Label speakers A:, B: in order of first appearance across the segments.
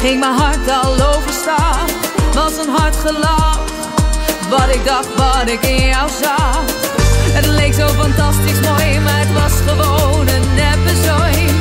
A: Ging mijn hart al overstag. Was een hard gelach, wat ik dacht, wat ik in jou zag. Het leek zo fantastisch mooi, maar het was gewoon een neppe zooi.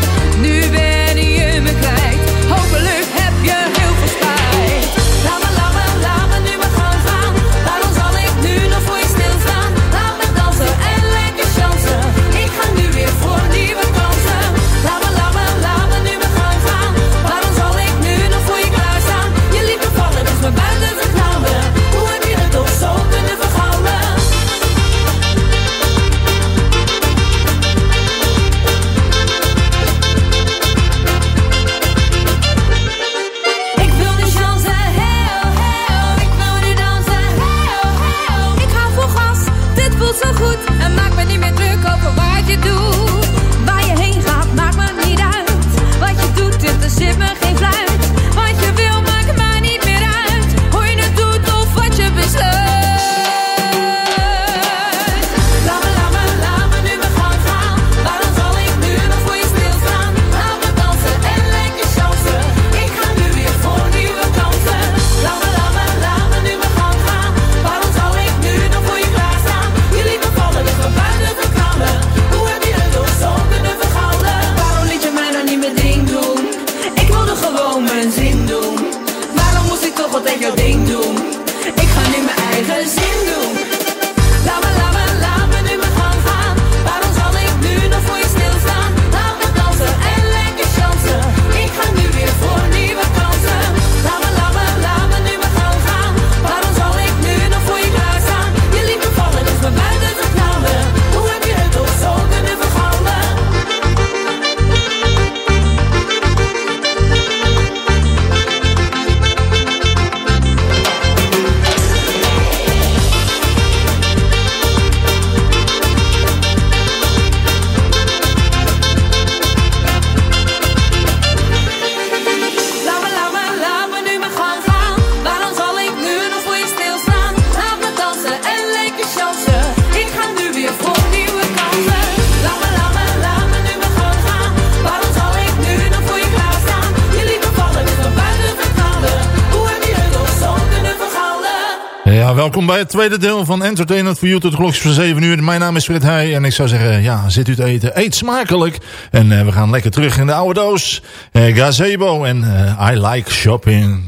B: Welkom bij het tweede deel van Entertainment for You tot de klokjes van 7 uur. Mijn naam is Frit Heij en ik zou zeggen, ja, zit u te eten, eet smakelijk. En eh, we gaan lekker terug in de oude doos. Eh, gazebo en eh, I like shopping.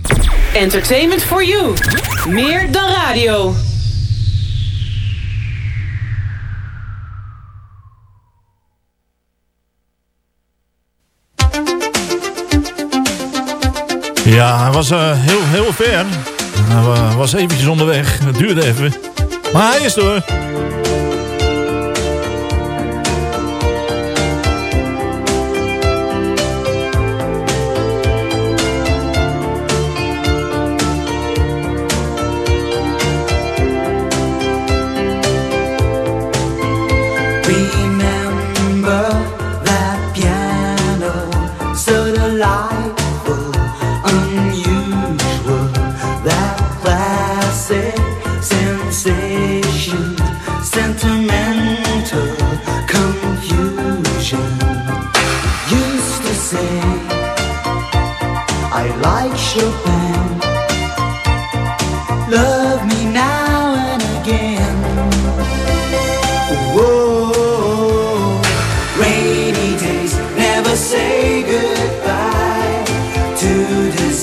C: Entertainment for you. Meer dan radio.
B: Ja, hij was heel, heel ver. Hij wa- was eventjes onderweg. Het duurde even. Maar hij is er.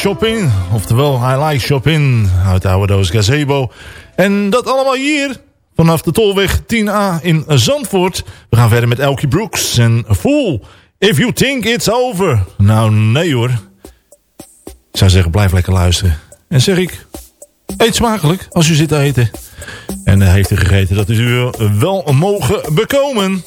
B: Shopping, Oftewel, I Like shopping uit oude doos Gazebo. En dat allemaal hier vanaf de Tolweg 10A in Zandvoort. We gaan verder met Elkie Brooks en Fool. If you think it's over. Nou, nee hoor. Ik zou zeggen, blijf lekker luisteren. En zeg ik, eet smakelijk als u zit te eten. En eh, heeft u gegeten, dat is u wel mogen bekomen.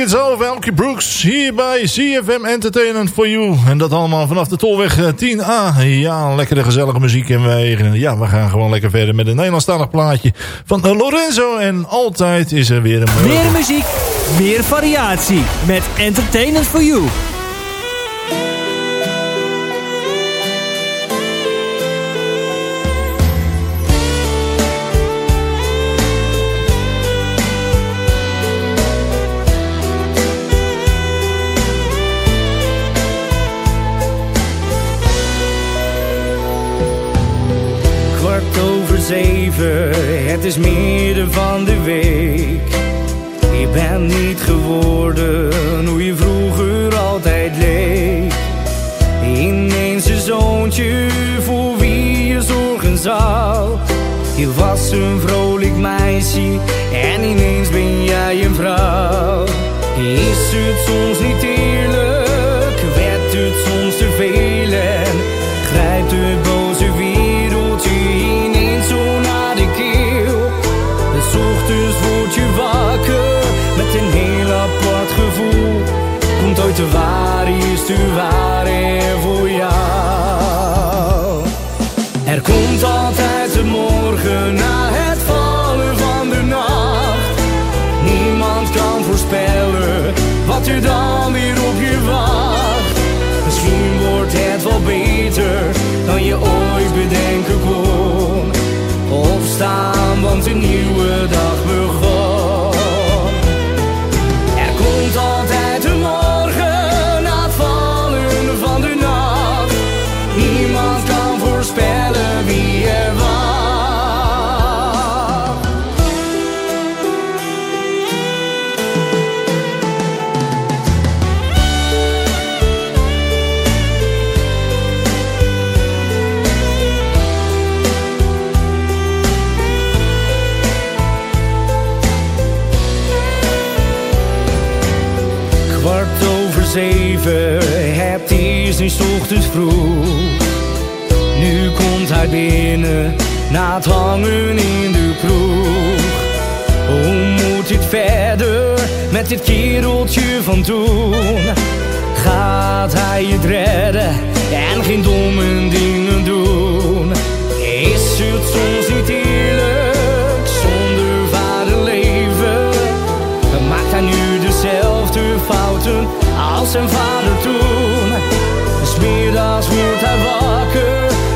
B: het zelf, Elke Brooks, hier bij CFM Entertainment for You. En dat allemaal vanaf de Tolweg eh, 10A. Ja, lekkere gezellige muziek en wij, ja, we gaan gewoon lekker verder met een Nederlandstalig plaatje van eh, Lorenzo. En altijd is er weer een...
D: Meer muziek, meer variatie met Entertainment for You.
E: Het is midden van de week. Je bent niet geworden hoe je vroeger altijd leek. Ineens een zoontje voor wie je zorgen zou. Je was een vrolijk meisje en ineens ben jij een vrouw. Is het soms niet ochtends vroeg. Nu komt hij binnen na het hangen in de kroeg. Hoe moet dit verder met dit kereltje van toen? Gaat hij het redden en geen domme dingen doen? Is het soms niet eerlijk zonder vader leven? Maakt hij nu dezelfde fouten als zijn vader toen?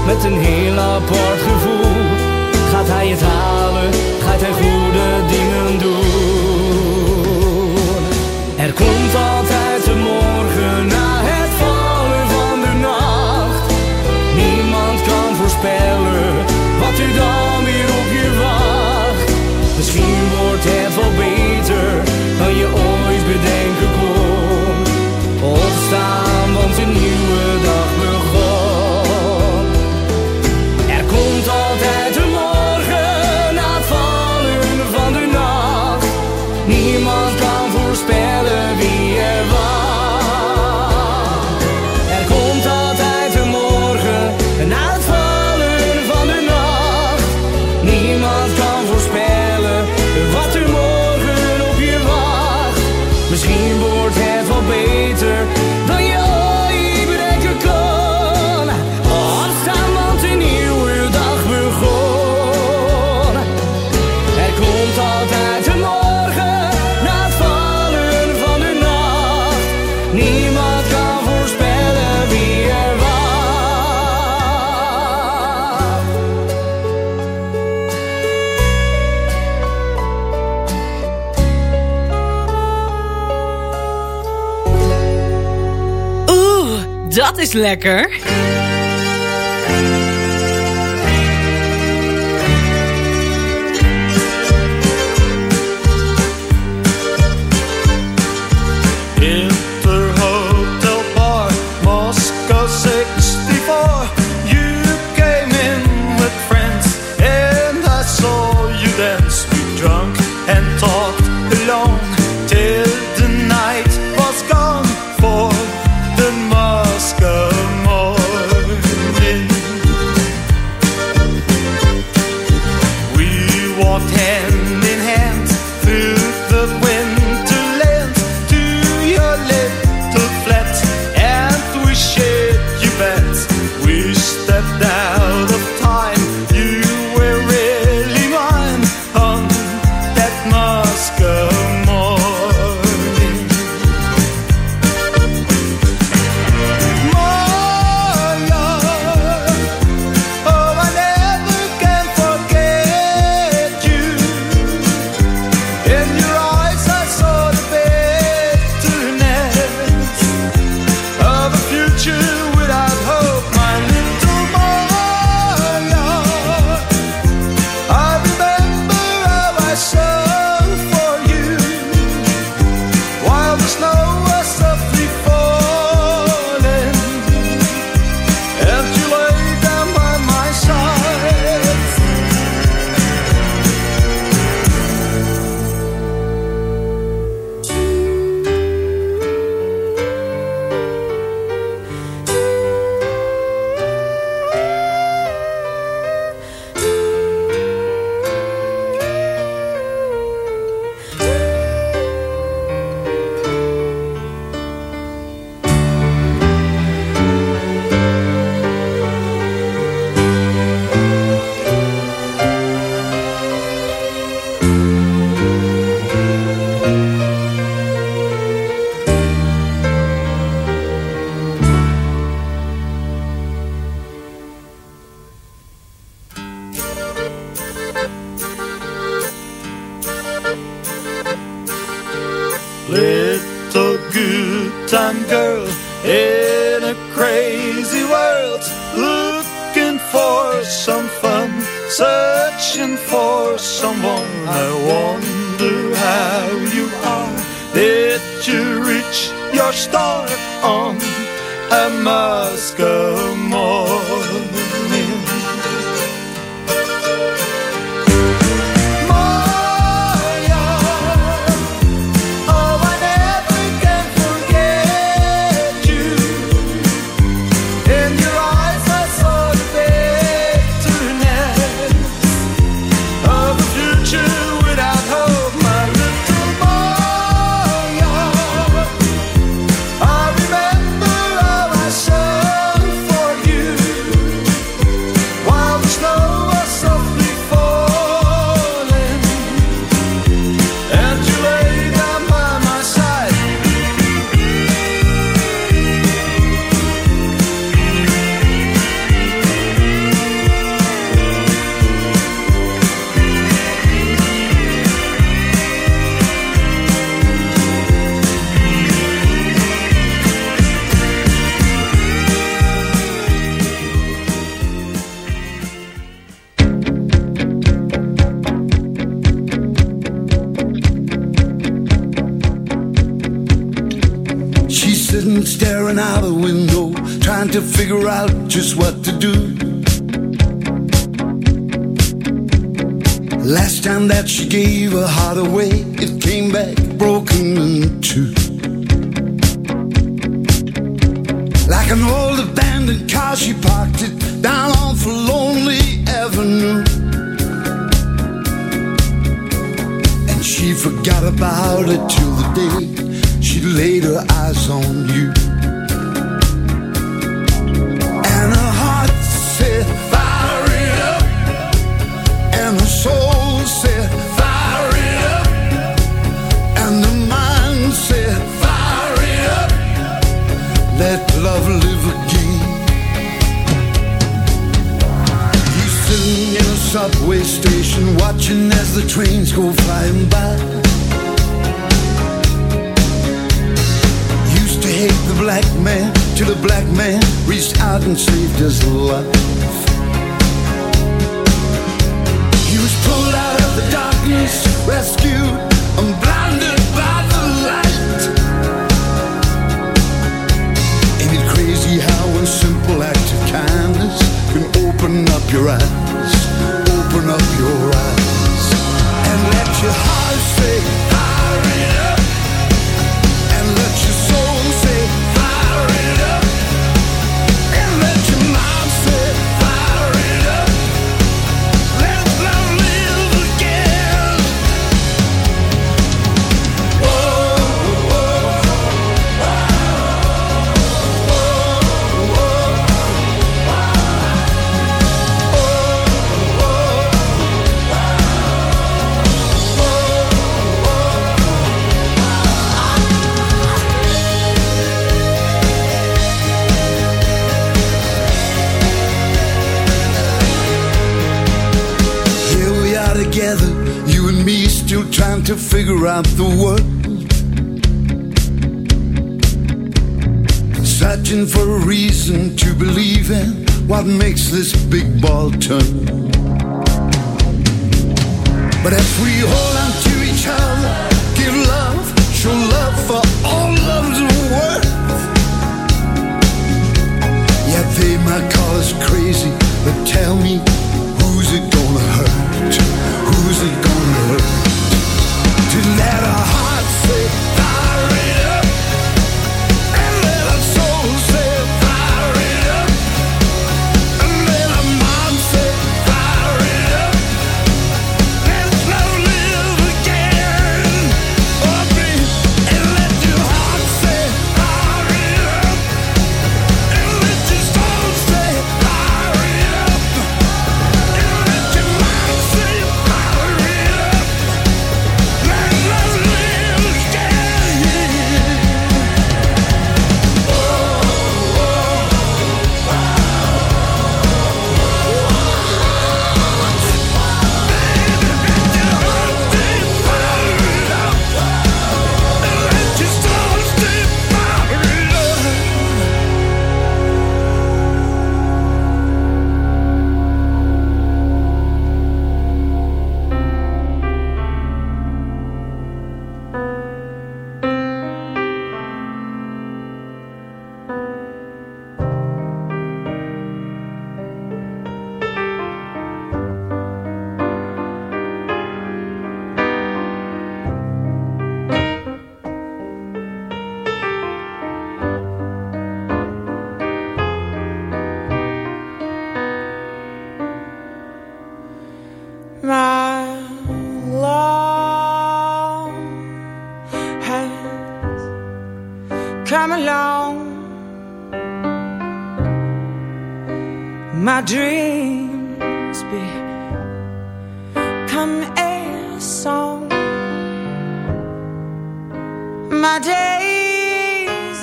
E: met een heel apart gevoel. Gaat hij het halen? Gaat hij
C: goed? lekker.
F: Figure out just what to do. Last time that she gave her heart away, it came back broken in two. Like an old abandoned car, she parked it down on a lonely avenue. And she forgot about it till the day she laid her eyes on you. Station, watching as the trains go flying by. Used to hate the black man, till the black man reached out and saved his life. He was pulled out of the darkness, rescued, and blinded by the light. Ain't it crazy how one simple act of kindness can open up your eyes, say, to figure out the world. Searching for a reason to believe in what makes this big ball turn. But if we hold on to each other, give love, show love for all love's worth. Yeah, they might call us crazy, but tell me,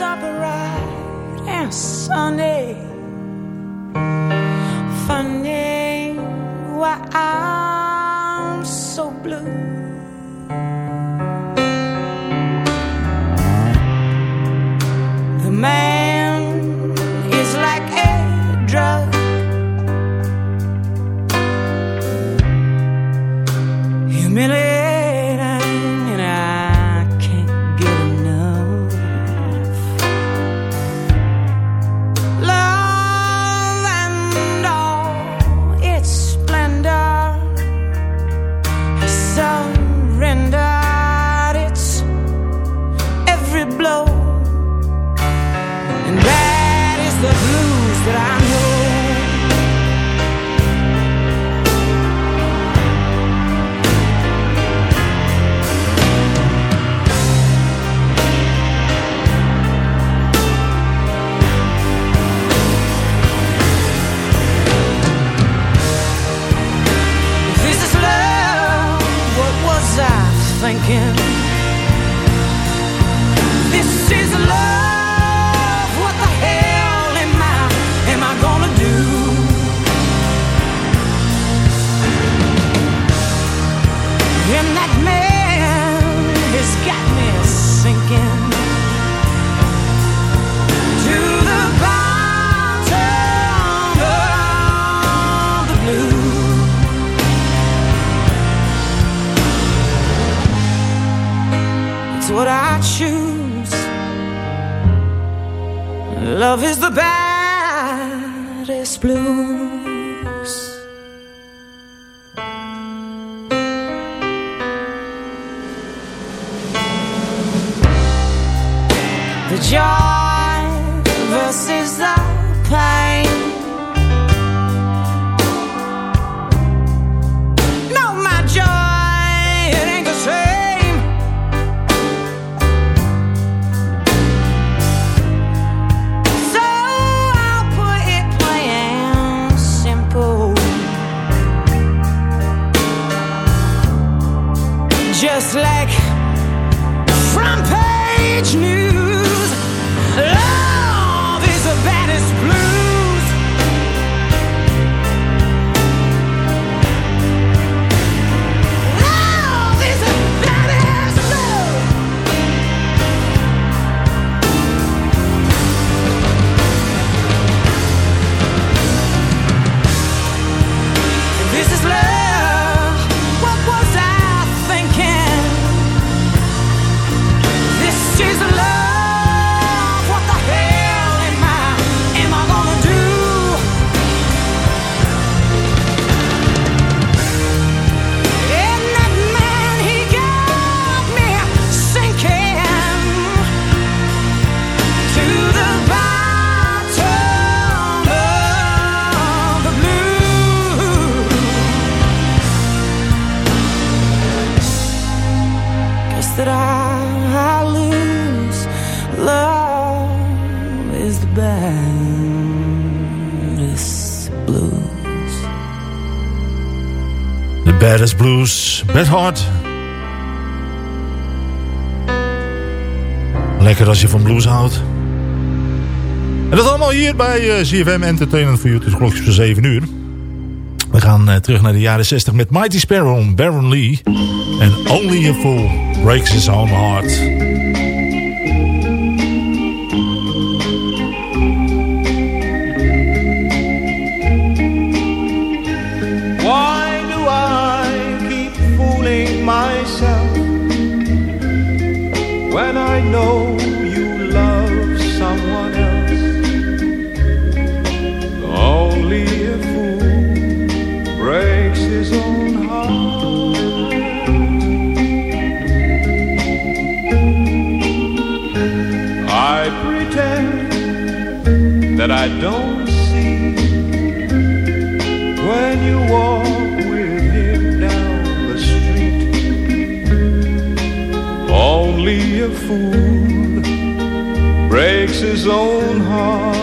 G: are bright and sunny. Funny why I'm joy versus the pain. No, my joy, it ain't the same. So I'll put it plain and simple. Just like front page news. Baddest Blues,
B: Bad Heart. Lekker als je van blues houdt. En dat allemaal hier bij eh, CFM Entertainment voor YouTube klokjes voor 7 uur. We gaan eh, terug naar de jaren 60 met Mighty Sparrow Baron Lee. En Only a Fool Breaks His Own Heart.
C: Myself when I know you love someone else? Only a fool breaks his own heart. I pretend that I don't fool breaks his own heart.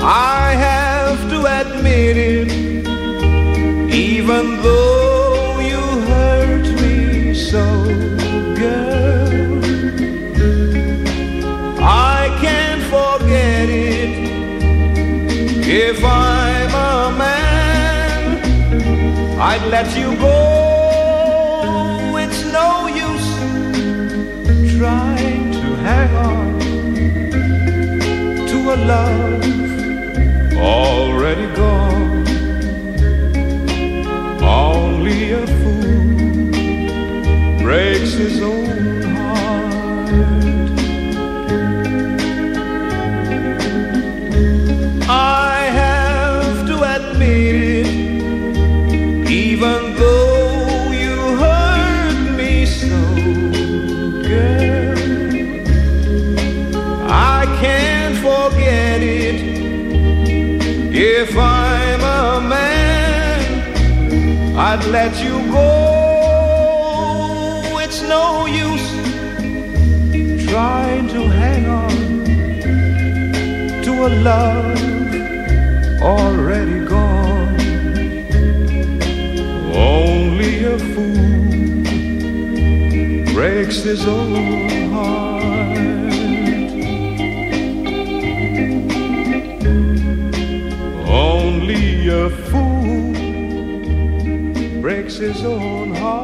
C: I have to admit it, even though I'd let you go. It's no use trying to hang on to a love already I'd let you go. It's no use trying to hang on to a love already gone. Only a fool breaks his own heart. Only a fool breaks his own heart.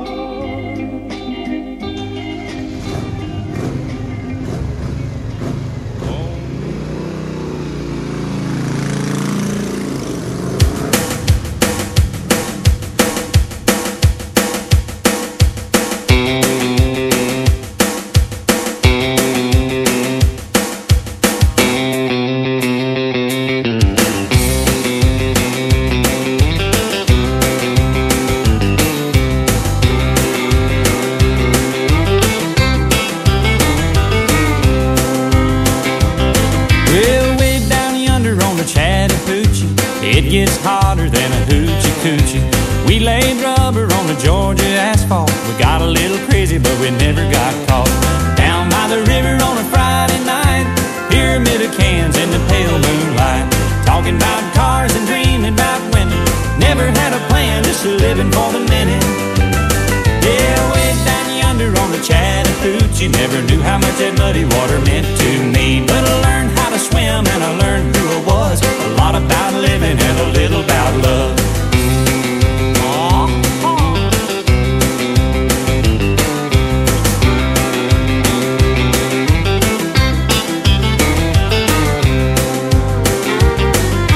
H: Chattahoochee. Never knew how much that muddy water meant to me. But I learned how to swim and I learned who I was. A lot about living and a little about love.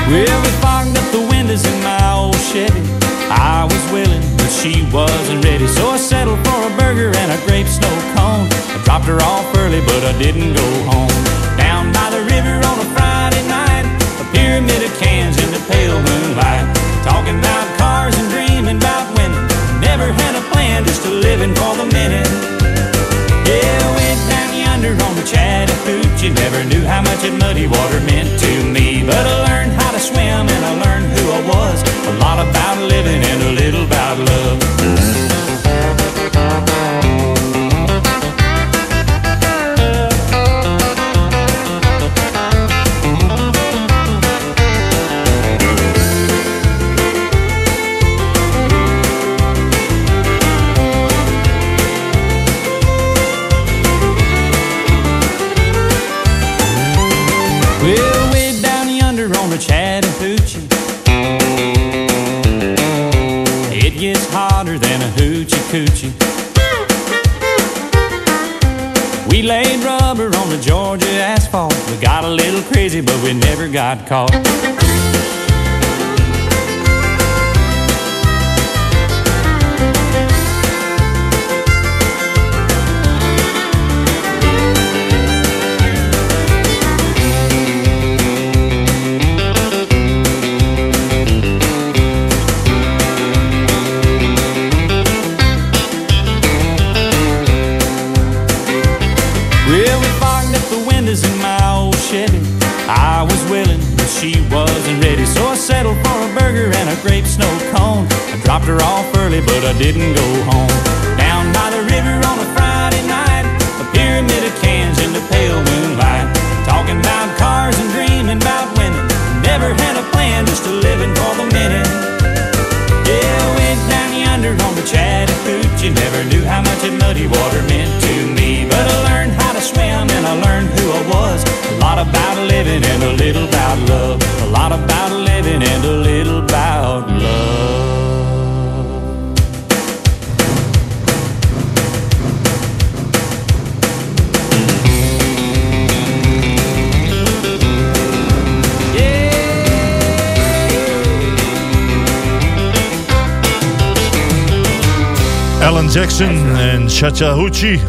H: Well, we fogged up the windows in my old Chevy. I was willing, but she wasn't ready. So I settled for a burger and a grape snow. I dropped her off early, but I didn't go home. Down by the river on a Friday night, a pyramid of cans in the pale moonlight. Talking about cars and dreaming about women. Never had a plan, just a living for the minute. Yeah, went down yonder on the Chattahoochee. Never knew how much that muddy water meant to me. But I learned how to swim and I learned who I was. A lot about living and a little about love. We never
B: Chachahuchi.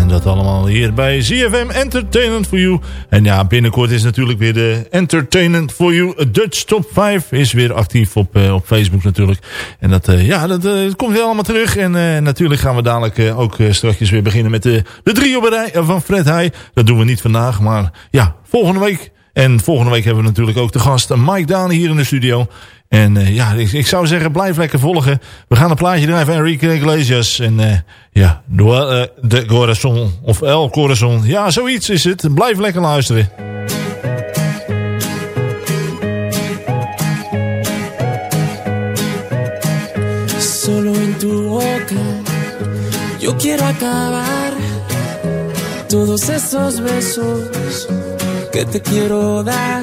B: En dat allemaal hier bij ZFM Entertainment for You. En ja, binnenkort is natuurlijk weer de Entertainment for You Dutch Top 5. Is weer actief op, eh, op Facebook natuurlijk. En dat, eh, ja, dat eh, komt weer allemaal terug. En natuurlijk gaan we dadelijk ook straks weer beginnen met de, de rij van Fred Heij. Dat doen we niet vandaag, maar ja, volgende week. En volgende week hebben we natuurlijk ook de gast Mike Daan hier in de studio. En eh, ja, ik, zou zeggen, blijf lekker volgen. We gaan een plaatje draaien van Enrique Iglesias. En eh, ja, door, eh, de Corazon, of El Corazon. Ja, zoiets is het. Blijf lekker luisteren.
I: Solo en tu boca yo quiero acabar todos esos besos que te quiero dar.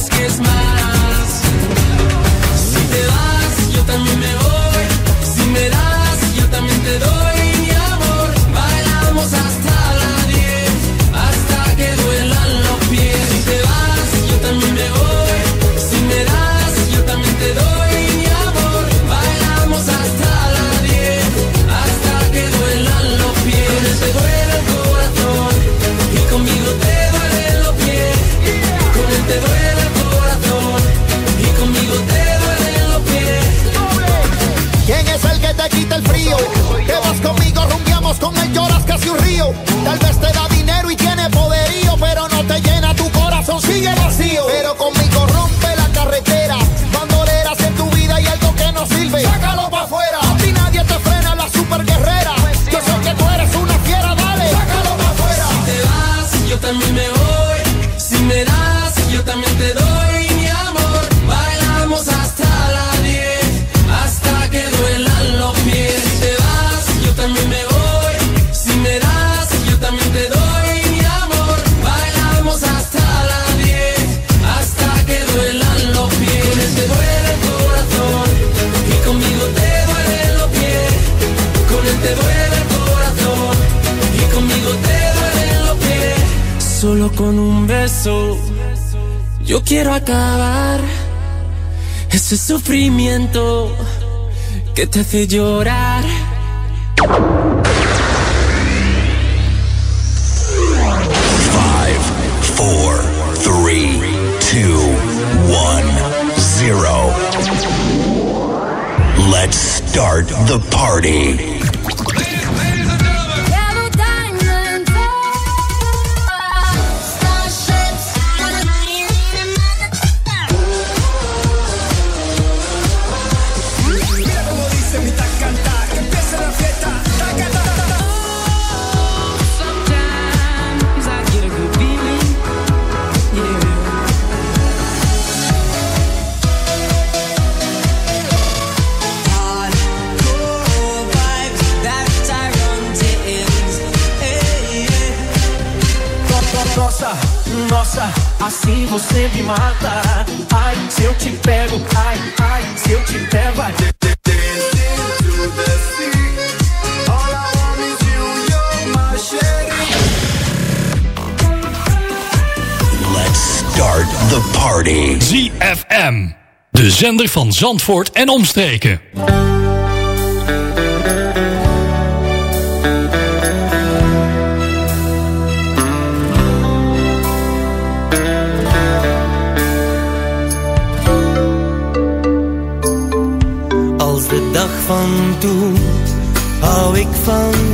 J: Tal vez te da
I: con un beso yo quiero acabar ese sufrimiento que te hace llorar.
K: Five, four, three, two, one, zero. Let's start the party.
C: Assim você me mata. Ai, se eu te pego, ai, ai, se eu te pego, vai.
K: Let's start the party.
L: ZFM. De zender van Zandvoort en omstreken.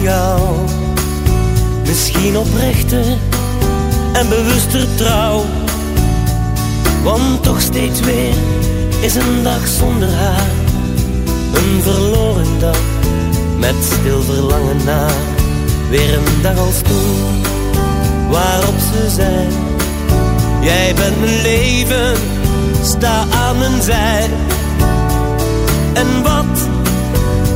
M: Jou. Misschien oprechter en bewuster trouw. Want toch steeds weer is een dag zonder haar. Een verloren dag met stil verlangen naar. Weer een dag als toen waarop ze zei. Jij bent mijn leven, sta aan mijn zij. En wat,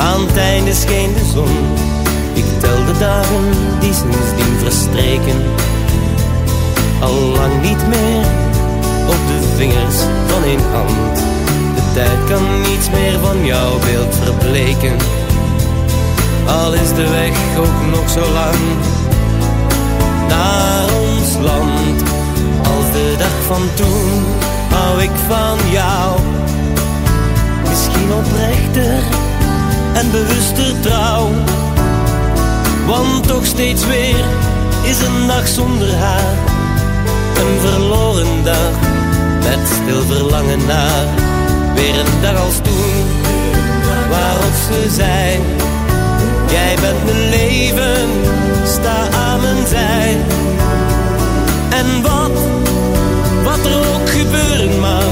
M: aan het einde scheen de zon. Ik tel de dagen die sindsdien verstreken. Al lang niet meer op de vingers van één hand. De tijd kan niets meer van jouw beeld verbleken. Al is de weg ook nog zo lang naar ons land. Als de dag van toen hou ik van jou. Misschien oprechter en bewuster trouw. Want toch steeds weer is een dag zonder haar. Een verloren dag, met stil verlangen naar. Weer een dag als toen, waarop ze zei. Jij bent mijn leven, sta aan mijn zij. En wat, wat er ook gebeuren mag.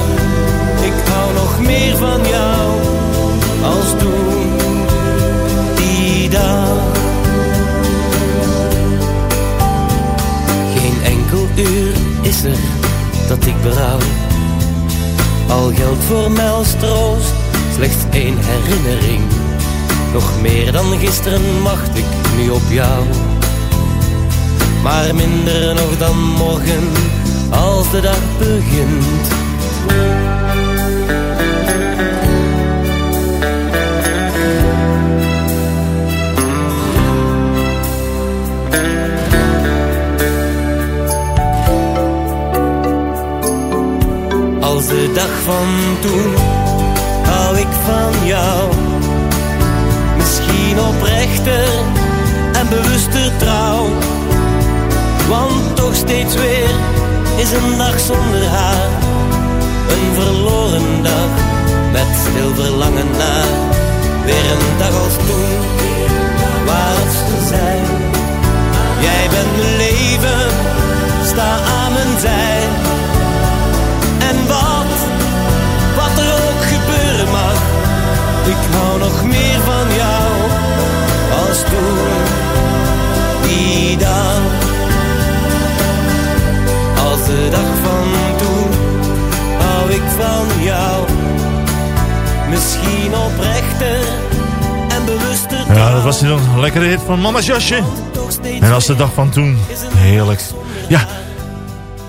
M: Ik hou nog meer van jou, als toen, Geen enkel uur is er dat ik berouw. Al geldt voor troost slechts één herinnering. Nog meer dan gisteren wacht ik nu op jou. Maar minder nog dan morgen als de dag begint. De dag van toen hou ik van jou. Misschien oprechter en bewuster trouw. Want toch steeds weer is een dag zonder haar. Een verloren dag met stil verlangen naar.
B: Was dan een lekkere hit van Mama's Jasje. En als de dag van toen. Heerlijk. Ja,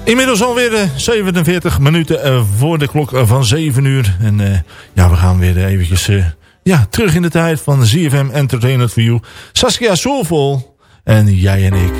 B: inmiddels alweer eh, 47 minuten eh, voor de klok eh, van 7 uur. En eh, ja, we gaan weer eventjes eh, ja, terug in de tijd van ZFM Entertainment for You. Saskia Soulful en jij en ik.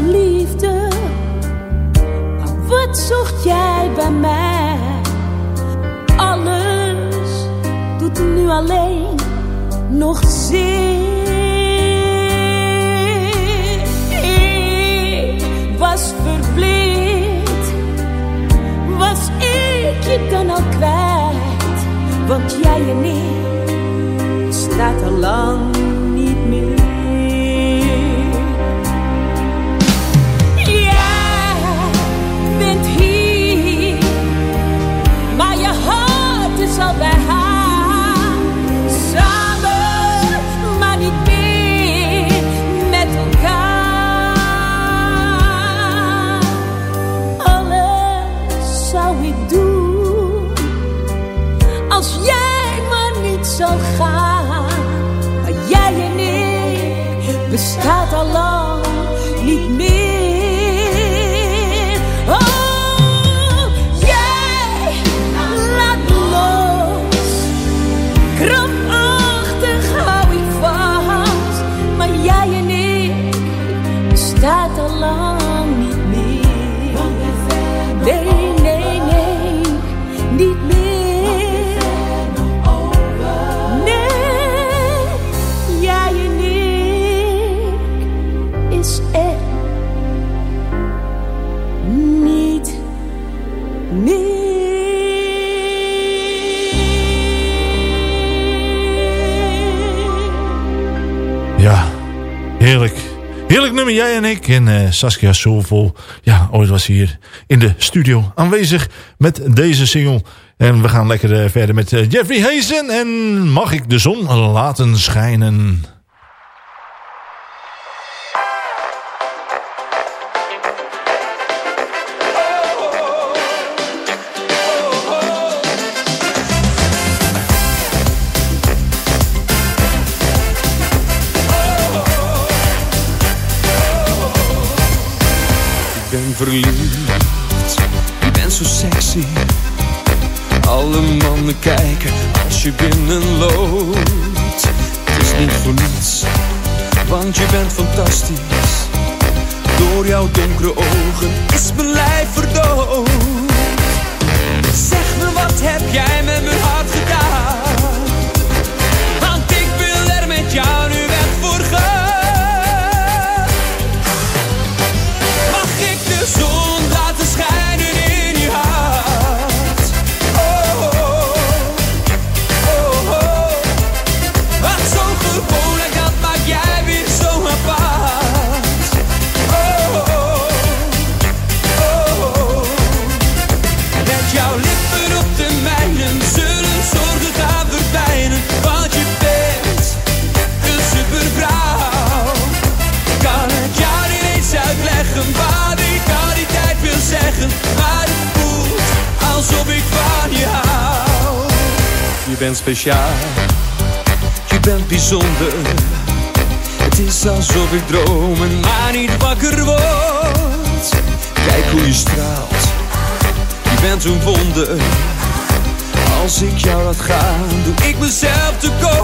N: Liefde, wat zocht jij bij mij? Alles doet nu alleen nog zeer. Ik was verblind, was ik je dan al kwijt? Want jij en ik staat al lang Jij en ik en
B: eh, Saskia Soulful. Ja, ooit was hier in de studio aanwezig met deze single. En we gaan lekker eh, verder met eh, Jeffrey Hazen en Mag ik de zon laten schijnen?
O: Door jouw donkere ogen Je bent bijzonder. Het is alsof ik dromen, maar niet wakker word. Kijk hoe je straalt. Je bent een wonder. Als ik jou laat gaan, doe ik mezelf tekort.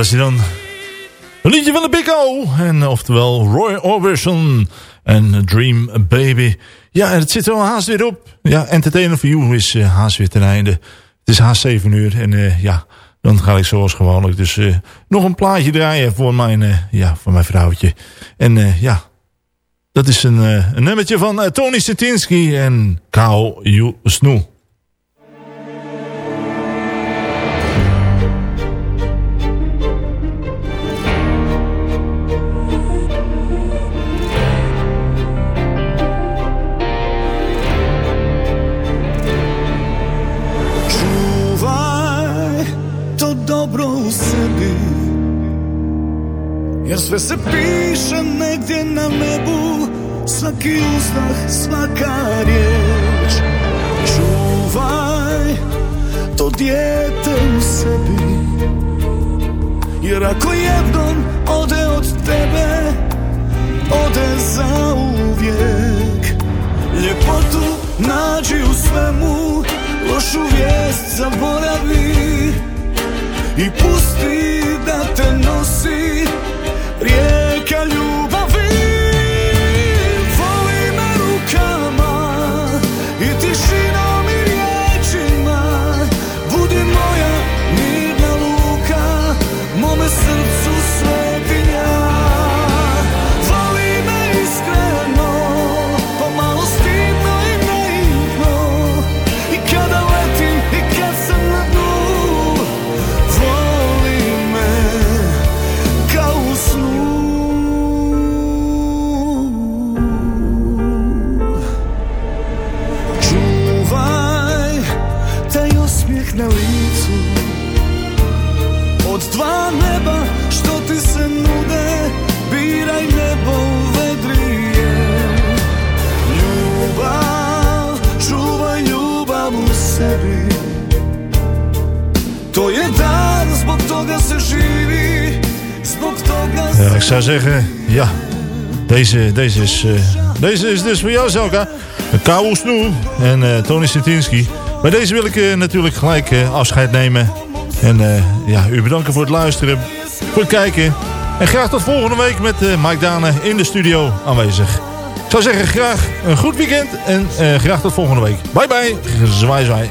B: Was dan. Liedje van de Big O. En oftewel Roy Orbison en Dream Baby. Ja, het zit er al haast weer op. Ja, Entertainer for You is eh, haast weer ten einde. Het is haast 7 uur. En eh, ja, dan ga ik zoals gewoonlijk dus eh, nog een plaatje draaien voor mijn, eh, ja, voor mijn vrouwtje. En eh, ja, dat is een, eh, een nummertje van eh, Tony Setinsky en Kao Snoe.
E: Jer sve se piše negdje na nebu Svaki uzdah, svaka riječ. Čuvaj to dijete u sebi Jer ako jednom ode od tebe Ode za uvijek Ljepotu nađi u svemu Lošu vijest zaboravi I pusti da te nosi Rieka.
B: Ja, deze, deze, is, eh, deze is dus voor jou, Zelka. Kou Snoe en eh, Tony Sintinski. Bij deze wil ik eh, natuurlijk gelijk afscheid nemen. En ja, u bedanken voor het luisteren, voor het kijken. En graag tot volgende week met Mike Dane in de studio aanwezig. Ik zou zeggen, graag een goed weekend en graag tot volgende week. Bye bye, zwaai zwaai.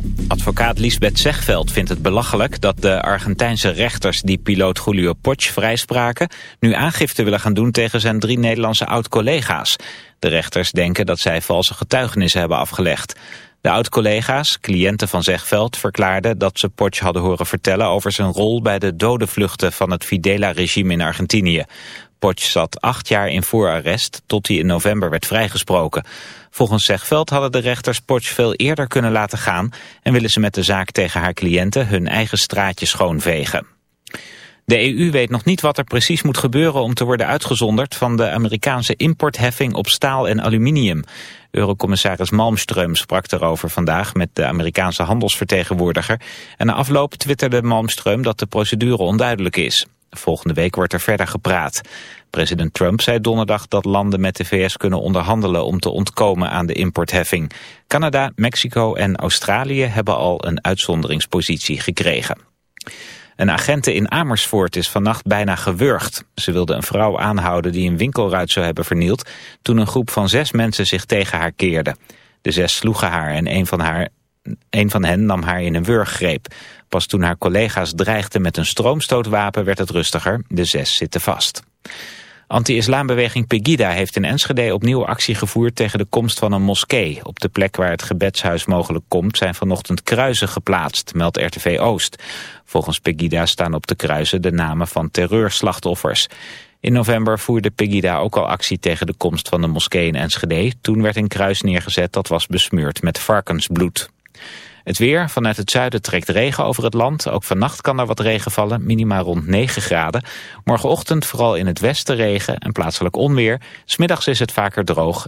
P: Advocaat Lisbeth Zegveld vindt het belachelijk dat de Argentijnse rechters die piloot Julio Poch vrijspraken nu aangifte willen gaan doen tegen zijn drie Nederlandse oud-collega's. De rechters denken dat zij valse getuigenissen hebben afgelegd. De oud-collega's, cliënten van Zegveld, verklaarden dat ze Poch hadden horen vertellen over zijn rol bij de dodenvluchten van het Fidela-regime in Argentinië. Poch zat acht jaar in voorarrest tot hij in november werd vrijgesproken. Volgens Zegveld hadden de rechters Poch veel eerder kunnen laten gaan... en willen ze met de zaak tegen haar cliënten hun eigen straatje schoonvegen. De EU weet nog niet wat er precies moet gebeuren om te worden uitgezonderd van de Amerikaanse importheffing op staal en aluminium. Eurocommissaris Malmström sprak erover vandaag met de Amerikaanse handelsvertegenwoordiger. En na afloop twitterde Malmström dat de procedure onduidelijk is. Volgende week wordt er verder gepraat. President Trump zei donderdag dat landen met de VS kunnen onderhandelen om te ontkomen aan de importheffing. Canada, Mexico en Australië hebben al een uitzonderingspositie gekregen. Een agente in Amersfoort is vannacht bijna gewurgd. Ze wilde een vrouw aanhouden die een winkelruit zou hebben vernield... toen een groep van zes mensen zich tegen haar keerde. De zes sloegen haar en een van, haar, een van hen nam haar in een wurggreep. Pas toen haar collega's dreigden met een stroomstootwapen werd het rustiger. De zes zitten vast. Anti-islambeweging Pegida heeft in Enschede opnieuw actie gevoerd tegen de komst van een moskee. Op de plek waar het gebedshuis mogelijk komt zijn vanochtend kruisen geplaatst, meldt RTV Oost. Volgens Pegida staan op de kruisen de namen van terreurslachtoffers. In november voerde Pegida ook al actie tegen de komst van de moskee in Enschede. Toen werd een kruis neergezet dat was besmeurd met varkensbloed. Het weer. Vanuit het zuiden trekt regen over het land. Ook vannacht kan er wat regen vallen, minima rond 9 graden. Morgenochtend vooral in het westen regen en plaatselijk onweer. Smiddags is het vaker droog